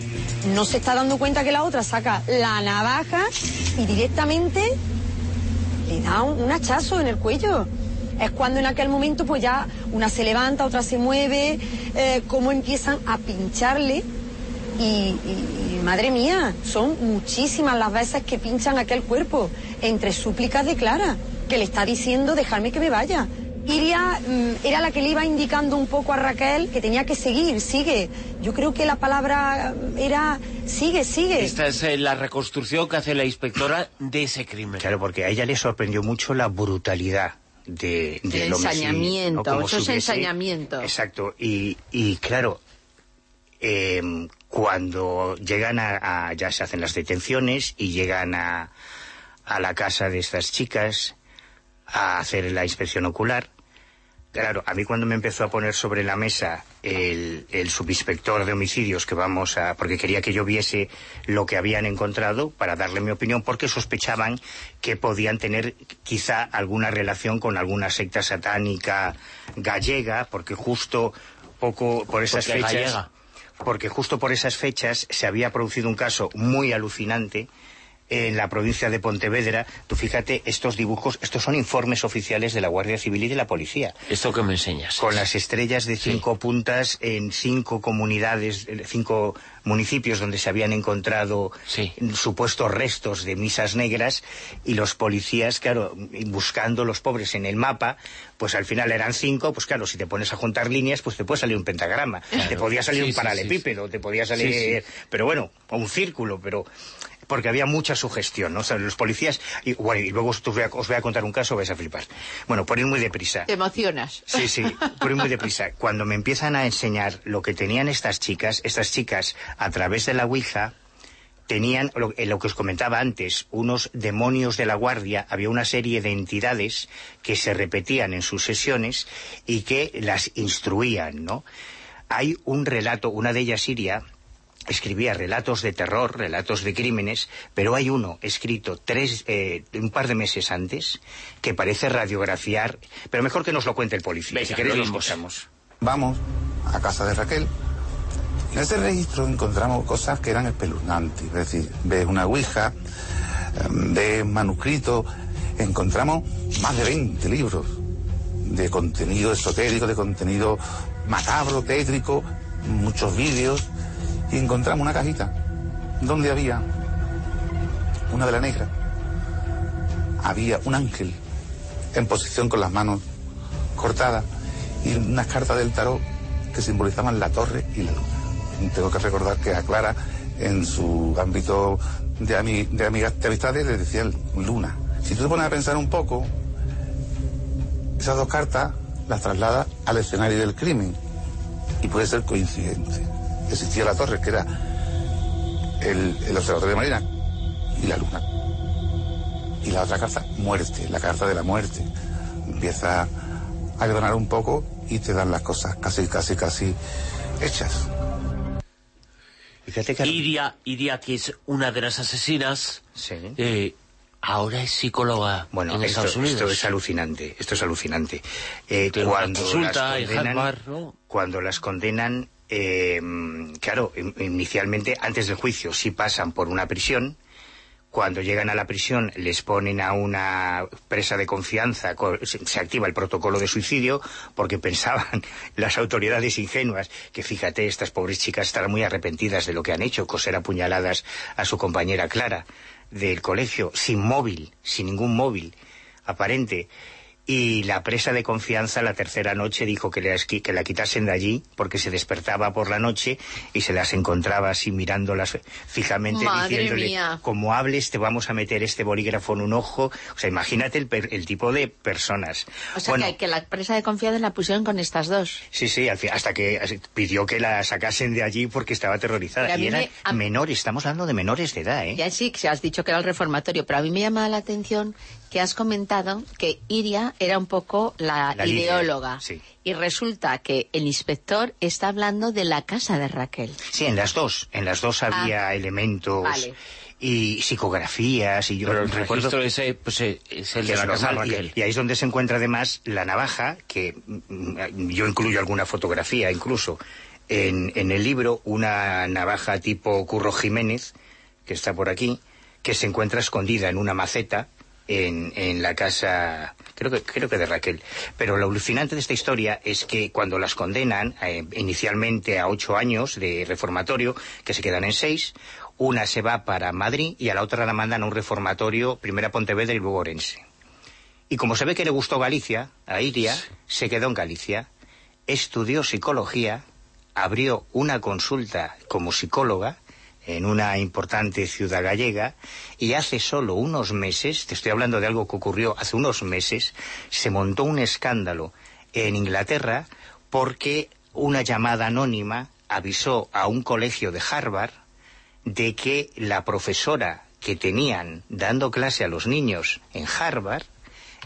G: no se está dando cuenta que la otra saca la navaja y directamente le da un, un hachazo en el cuello. Es cuando en aquel momento pues ya una se levanta, otra se mueve, eh, cómo empiezan a pincharle y, y- madre mía, son muchísimas las veces que pinchan aquel cuerpo entre súplicas de Clara, que le está diciendo dejarme que me vaya. Iria mm, era la que le iba indicando un poco a Raquel que tenía que seguir, sigue. Yo creo que la palabra mm, era sigue, sigue.
B: Esta es eh, la reconstrucción que hace la inspectora de ese crimen.
C: Claro, porque a ella le sorprendió mucho la brutalidad de,
D: El
C: del homicidio,
D: ensañamiento,
C: Como
D: eso es ensañamiento.
C: Exacto, y, y claro, em, cuando llegan a, a- ya se hacen las detenciones y llegan a, a la casa de estas chicas a hacer la inspección ocular, Claro, a mí cuando me empezó a poner sobre la mesa el, el subinspector de homicidios que vamos a... porque quería que yo viese lo que habían encontrado para darle mi opinión porque sospechaban que podían tener quizá alguna relación con alguna secta satánica gallega porque justo poco por esas
B: Porque
C: fechas...
B: gallega.
C: Porque justo por esas fechas se había producido un caso muy alucinante en la provincia de Pontevedra. Tú fíjate, estos dibujos, estos son informes oficiales de la Guardia Civil y de la Policía
B: Esto que me enseñas.
C: con las estrellas de cinco puntas en cinco comunidades, eh, cinco municipios donde se habían encontrado
B: Sí.
C: supuestos restos de misas negras y los policías, claro, buscando los pobres en el mapa, pues al final eran cinco, pues claro, si te pones a juntar líneas, pues te puede salir un pentagrama, te podía salir
B: Sí,
C: un paralelepípedo, te podía salir, pero bueno, o un círculo, pero porque había mucha sugestión, ¿no? O sea, los policías, y, bueno, y luego os voy, a, os voy a contar un caso, vais a flipar. Bueno, por ir muy deprisa.
D: Te emocionas.
C: Sí, sí, por ir muy deprisa. Cuando me empiezan a enseñar lo que tenían estas chicas, estas chicas, a través de la Ouija, tenían, lo, eh, lo que os comentaba antes, unos demonios de la guardia, había una serie de entidades que se repetían en sus sesiones y que las instruían, ¿no? Hay un relato, una de ellas Siria, escribía relatos de terror, relatos de crímenes, pero hay uno escrito tres, eh, un par de meses antes que parece radiografiar, pero mejor que nos lo cuente el policía.
B: Venga,
C: si queréis escuchamos.
H: Vamos a casa de Raquel. En ese registro encontramos cosas que eran espeluznantes. Es decir, ves una ouija, eh, ves manuscritos, encontramos más de 20 libros de contenido esotérico, de contenido macabro, tétrico, muchos vídeos, y encontramos una cajita donde había una de la negra, había un ángel en posición con las manos cortadas y unas cartas del tarot que simbolizaban la torre y la luna. Tengo que recordar que a Clara, en su ámbito de, ami- de, amigas, de amistades, le decían luna. Si tú te pones a pensar un poco, esas dos cartas las traslada al escenario del crimen. Y puede ser coincidente. Existía la torre, que era el, el observatorio de Marina, y la luna. Y la otra carta, muerte, la carta de la muerte. Empieza a granar un poco y te dan las cosas casi, casi, casi hechas.
C: Fíjate que...
B: Iria, Iria, que es una de las asesinas,
C: Sí.
B: eh, ahora es psicóloga
C: Bueno,
B: en
C: esto,
B: Estados Unidos.
C: esto es alucinante, esto es alucinante. Eh, cuando, las condenan,
B: ¿no?
C: cuando las condenan, eh, claro, in- inicialmente, antes del juicio, sí pasan por una prisión. Cuando llegan a la prisión les ponen a una presa de confianza, co- se, se activa el protocolo de suicidio porque pensaban las autoridades ingenuas que fíjate, estas pobres chicas estarán muy arrepentidas de lo que han hecho, coser apuñaladas a su compañera Clara del colegio, sin móvil, sin ningún móvil aparente. Y la presa de confianza la tercera noche dijo que, qui- que la quitasen de allí porque se despertaba por la noche y se las encontraba así mirándolas fijamente
D: Madre
C: diciéndole
D: mía.
C: como hables te vamos a meter este bolígrafo en un ojo. O sea, imagínate el, el tipo de personas.
D: O sea,
C: Bueno,
D: que, que la presa de confianza la pusieron con estas dos.
C: Sí, sí, hasta que pidió que la sacasen de allí porque estaba aterrorizada.
D: Pero
C: Y eran
D: me- a-
C: menores, estamos hablando de menores de edad, ¿eh?
D: Ya sí, que has dicho que era el reformatorio, pero a mí me llama la atención que has comentado que Iria era un poco la, ideóloga.
C: sí.
D: Y resulta que el inspector está hablando de la casa de Raquel.
C: Sí, en las dos. En las dos había elementos
D: Ah, vale.
C: y psicografías y yo
B: Pero el
C: recuerdo
B: registro ese, pues, eh, es el de la casa de
C: normal, y-
B: Raquel.
C: Y, ahí es donde se encuentra además la navaja, que mm, yo incluyo alguna fotografía incluso en, en el libro, una navaja tipo Curro Jiménez, que está por aquí, que se encuentra escondida en una maceta en, en la casa, creo que, creo que de Raquel. Pero lo alucinante de esta historia es que cuando las condenan, eh, inicialmente a ocho años de reformatorio, que se quedan en seis, una se va para Madrid y a la otra la mandan a un reformatorio, primero a Pontevedra y luego Orense. Y como se ve que le gustó Galicia, a Iria, se quedó en Galicia, estudió psicología, abrió una consulta como psicóloga en una importante ciudad gallega y hace solo unos meses, te estoy hablando de algo que ocurrió hace unos meses, se montó un escándalo en Inglaterra porque una llamada anónima avisó a un colegio de Harvard de que la profesora que tenían dando clase a los niños en Harvard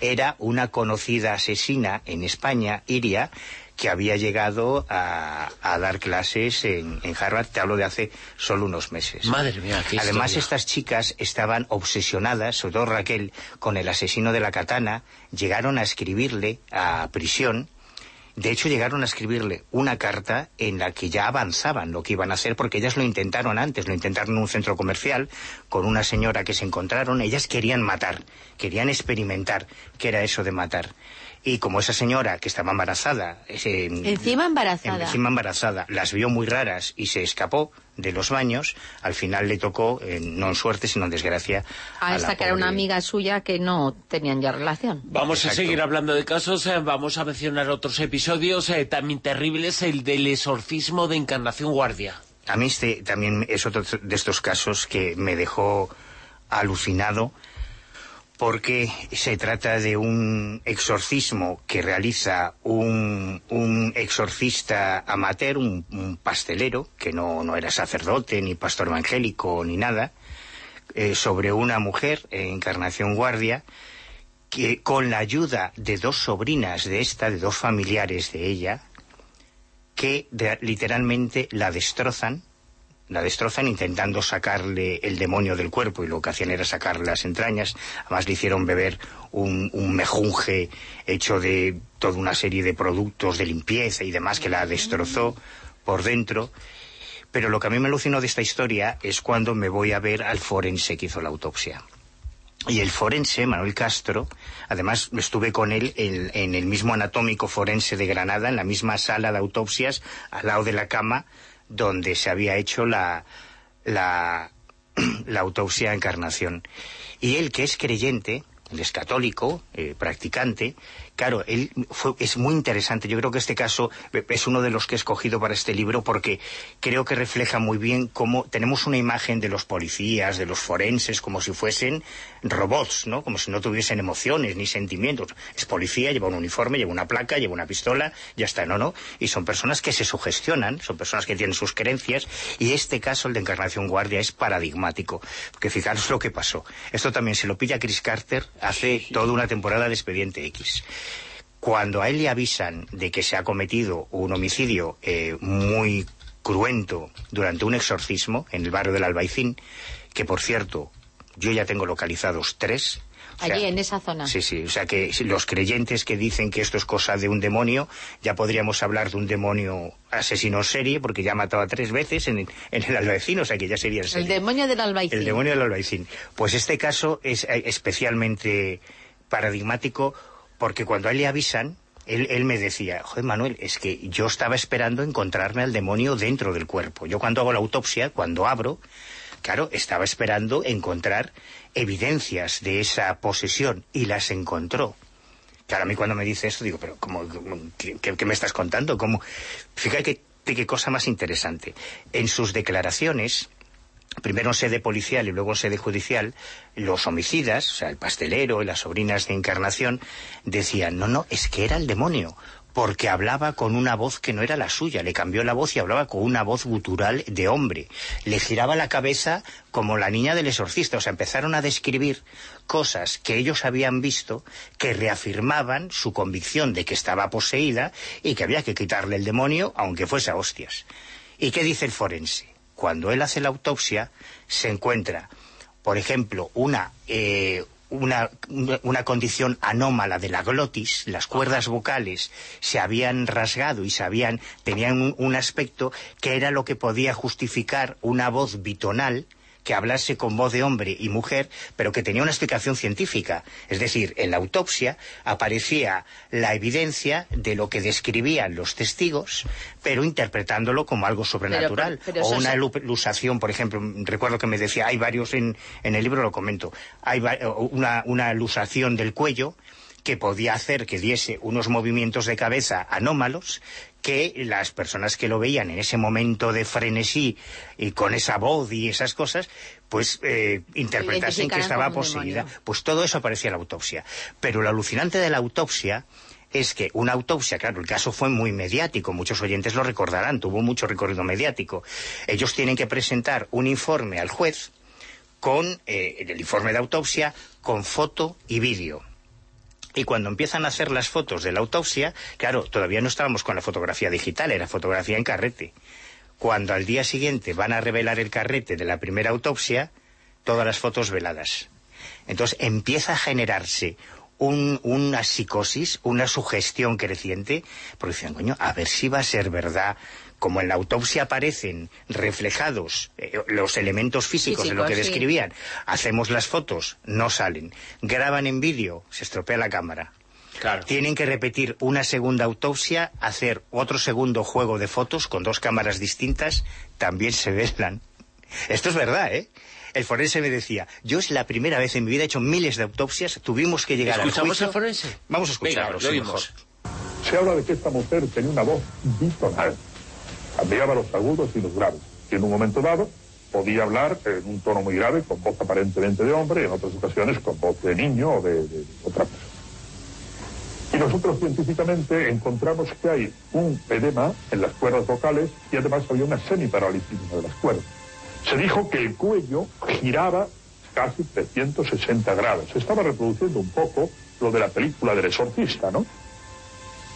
C: era una conocida asesina en España, Iria, que había llegado a, a dar clases en, en Harvard, te hablo de hace solo unos meses.
B: Madre mía, qué
C: Además,
B: historia.
C: estas chicas estaban obsesionadas, sobre todo Raquel, con el asesino de la katana, llegaron a escribirle a prisión, de hecho, llegaron a escribirle una carta en la que ya avanzaban lo que iban a hacer, porque ellas lo intentaron antes, lo intentaron en un centro comercial con una señora que se encontraron. Ellas querían matar, querían experimentar qué era eso de matar. Y como esa señora que estaba embarazada, ese-
D: Encima embarazada.
C: encima embarazada, las vio muy raras y se escapó de los baños, al final le tocó, eh, no en suerte, sino en desgracia.
D: A
C: la
D: esta que era una amiga suya que no tenían ya relación.
B: Vamos a seguir hablando de casos, eh, vamos a mencionar otros episodios eh, también terribles, el del exorcismo de Encarnación Guardia.
C: A mí este también es otro de estos casos que me dejó alucinado porque se trata de un exorcismo que realiza un, un exorcista amateur, un, pastelero, que no, no era sacerdote, ni pastor evangélico, ni nada, eh, sobre una mujer, eh, Encarnación Guardia, que con la ayuda de dos sobrinas de esta, de dos familiares de ella, que literalmente la destrozan, la destrozan intentando sacarle el demonio del cuerpo y lo que hacían era sacarle las entrañas. Además le hicieron beber un, un mejunje hecho de toda una serie de productos de limpieza y demás que la destrozó por dentro. Pero lo que a mí me alucinó de esta historia es cuando me voy a ver al forense que hizo la autopsia. Y el forense, Manuel Castro, además estuve con él en, en el mismo anatómico forense de Granada, en la misma sala de autopsias, al lado de la cama donde se había hecho la, la, autopsia Encarnación. Y él, que es creyente, él es católico, eh, practicante. Claro, él fue, es muy interesante. Yo creo que este caso es uno de los que he escogido para este libro porque creo que refleja muy bien cómo tenemos una imagen de los policías, de los forenses, como si fuesen robots, ¿no? Como si no tuviesen emociones ni sentimientos. Es policía, lleva un uniforme, lleva una placa, lleva una pistola, ya está, no, no. Y son personas que se sugestionan, son personas que tienen sus creencias y este caso, el de Encarnación Guardia, es paradigmático. Porque fijaros lo que pasó. Esto también se lo pilla Chris Carter hace toda una temporada de Expediente X. Cuando a él le avisan de que se ha cometido un homicidio eh, muy cruento durante un exorcismo en el barrio del Albaicín, que por cierto, yo ya tengo localizados tres,
D: Allí, en esa zona.
C: Sí, sí. O sea, que los creyentes que dicen que esto es cosa de un demonio, ya podríamos hablar de un demonio asesino serie, porque ya ha matado a tres veces en, el albaicín, o sea que ya sería
D: el El demonio del albaicín.
C: El demonio del albaicín. Pues este caso es eh, especialmente paradigmático porque cuando a él le avisan, él, él, me decía, joder Manuel, es que yo estaba esperando encontrarme al demonio dentro del cuerpo. Yo cuando hago la autopsia, cuando abro, claro, estaba esperando encontrar evidencias de esa posesión y las encontró. Claro, a mí cuando me dice esto digo, pero ¿cómo, qué, me estás contando? ¿Cómo? Fíjate qué cosa más interesante. En sus declaraciones, primero en sede policial y luego en sede judicial, los homicidas, o sea, el pastelero y las sobrinas de Encarnación, decían, no, no, es que era el demonio porque hablaba con una voz que no era la suya, le cambió la voz y hablaba con una voz gutural de hombre. Le giraba la cabeza como la niña del exorcista, o sea, empezaron a describir cosas que ellos habían visto que reafirmaban su convicción de que estaba poseída y que había que quitarle el demonio aunque fuese a hostias. ¿Y qué dice el forense? Cuando él hace la autopsia se encuentra, por ejemplo, una, eh, una, una, condición anómala de la glotis, las cuerdas vocales se habían rasgado y se habían, tenían un, un aspecto que era lo que podía justificar una voz bitonal que hablase con voz de hombre y mujer, pero que tenía una explicación científica. Es decir, en la autopsia aparecía la evidencia de lo que describían los testigos, pero interpretándolo como algo sobrenatural. o una lusación, por ejemplo, recuerdo que me decía, hay varios en, en el libro, lo comento, hay una, una lusación del cuello, que podía hacer que diese unos movimientos de cabeza anómalos que las personas que lo veían en ese momento de frenesí y con esa voz y esas cosas, pues eh, interpretasen que estaba poseída. Pues todo eso aparecía en la autopsia. Pero lo alucinante de la autopsia es que una autopsia, claro, el caso fue muy mediático, muchos oyentes lo recordarán, tuvo mucho recorrido mediático. Ellos tienen que presentar un informe al juez con eh, el informe de autopsia, con foto y vídeo. Y cuando empiezan a hacer las fotos de la autopsia, claro, todavía no estábamos con la fotografía digital, era fotografía en carrete. Cuando al día siguiente van a revelar el carrete de la primera autopsia, todas las fotos veladas. Entonces empieza a generarse una psicosis, una sugestión creciente, porque dicen, coño, a ver si va a ser verdad como en la autopsia aparecen reflejados eh, los elementos físicos de lo que describían, hacemos las fotos, no salen. Graban en vídeo, se estropea la cámara. Tienen que repetir una segunda autopsia, hacer otro segundo juego de fotos con dos cámaras distintas, también se velan. Esto es verdad, ¿eh? El forense me decía, yo es la primera vez en mi vida he hecho miles de autopsias, tuvimos que llegar
B: al
C: juicio...
B: al forense?
C: Vamos a escucharlo,
I: Se habla de que esta mujer tenía una voz bitonal cambiaba los agudos y los graves. Y en un momento dado podía hablar en un tono muy grave, con voz aparentemente de hombre, en otras ocasiones con voz de niño o de, otra persona. Y nosotros científicamente encontramos que hay un edema en las cuerdas vocales y además había una semiparálisis de las cuerdas. Se dijo que el cuello giraba casi 360 grados. Se estaba reproduciendo un poco lo de la película del exorcista, ¿no?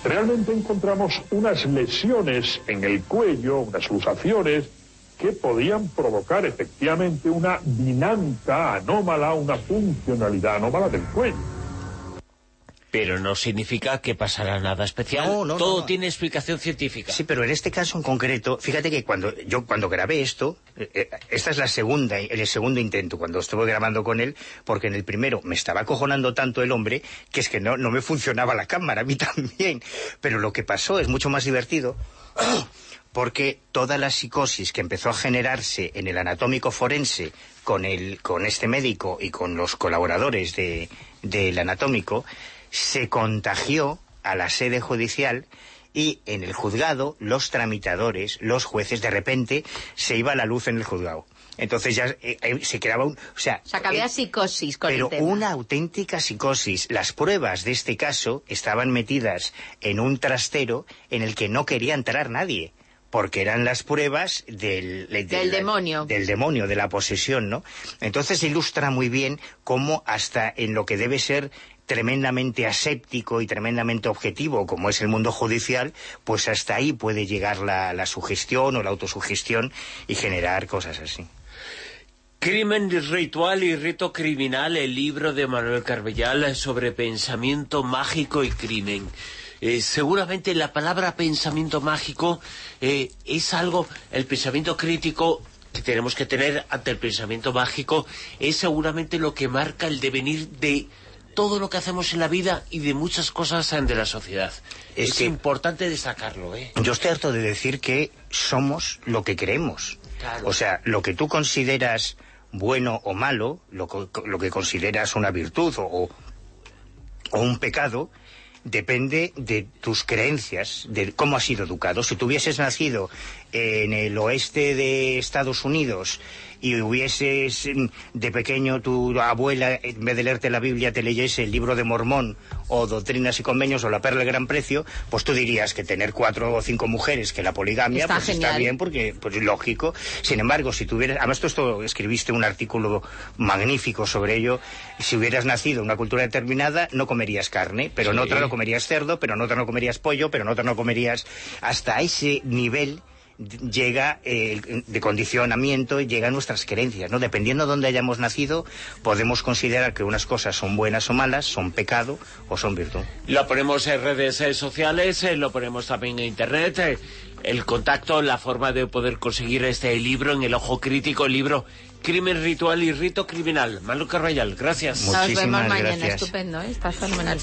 I: Realmente encontramos unas lesiones en el cuello, unas lusaciones que podían provocar efectivamente una dinámica anómala, una funcionalidad anómala del cuello.
B: Pero no significa que pasará nada especial. Todo tiene explicación científica.
C: Sí, pero en este caso en concreto, fíjate que cuando yo cuando grabé esto, eh, eh, esta es la segunda, el segundo intento cuando estuve grabando con él, porque en el primero me estaba acojonando tanto el hombre que es que no, no me funcionaba la cámara, a mí también. Pero lo que pasó es mucho más divertido porque toda la psicosis que empezó a generarse en el anatómico forense con, el, con este médico y con los colaboradores de- del anatómico se contagió a la sede judicial y en el juzgado los tramitadores, los jueces, de repente se iba la luz en el juzgado. Entonces ya eh, eh, se creaba un... O sea,
D: que había
C: eh,
D: psicosis con
C: pero
D: el tema.
C: una auténtica psicosis. Las pruebas de este caso estaban metidas en un trastero en el que no quería entrar nadie. Porque eran las pruebas del, de- de
D: Del demonio.
C: Del demonio, de la posesión, ¿no? Entonces ilustra muy bien cómo hasta en lo que debe ser tremendamente aséptico y tremendamente objetivo, como es el mundo judicial, pues hasta ahí puede llegar la, sugestión o la autosugestión y generar cosas así.
B: Crimen ritual y rito criminal, el libro de Manuel Carbellal sobre pensamiento mágico y crimen. Eh, seguramente la palabra pensamiento mágico eh, es algo, el pensamiento crítico que tenemos que tener ante el pensamiento mágico es seguramente lo que marca el devenir de todo lo que hacemos en la vida y de muchas cosas de la sociedad.
C: Es
B: Es,
C: que-
B: importante destacarlo, ¿eh?
C: Yo estoy harto de decir que somos lo que creemos.
B: Claro.
C: O sea, lo que tú consideras bueno o malo, lo, lo que consideras una virtud o, o- o un pecado, depende de tus creencias, de cómo has sido educado. Si tú hubieses nacido en el oeste de Estados Unidos y hubieses mm, de pequeño tu abuela, en vez de leerte la Biblia, te leyese el libro de Mormón o Doctrinas y Convenios o La Perla del Gran Precio, pues tú dirías que tener cuatro o cinco mujeres, que la poligamia,
D: Está
C: pues está bien porque pues es lógico. Sin embargo, si tuvieras, además tú esto escribiste un artículo magnífico sobre ello, si hubieras nacido en una cultura determinada no comerías carne, pero en otra no comerías cerdo, pero en otra no comerías pollo, pero en otra no comerías hasta ese nivel llega eh, el- de condicionamiento y llegan nuestras creencias, ¿no? Dependiendo de dónde hayamos nacido, podemos considerar que unas cosas son buenas o malas, son pecado o son virtud.
B: Lo ponemos en redes eh, sociales, eh, lo ponemos también en internet. eh, el contacto, la forma de poder conseguir este libro en el ojo crítico, el libro Crimen Ritual y Rito Criminal. Manu Carvallal, gracias.
D: Nos vemos
C: Muchísimas
D: mañana,
C: gracias.
D: estupendo, ¿eh? está fenomenal.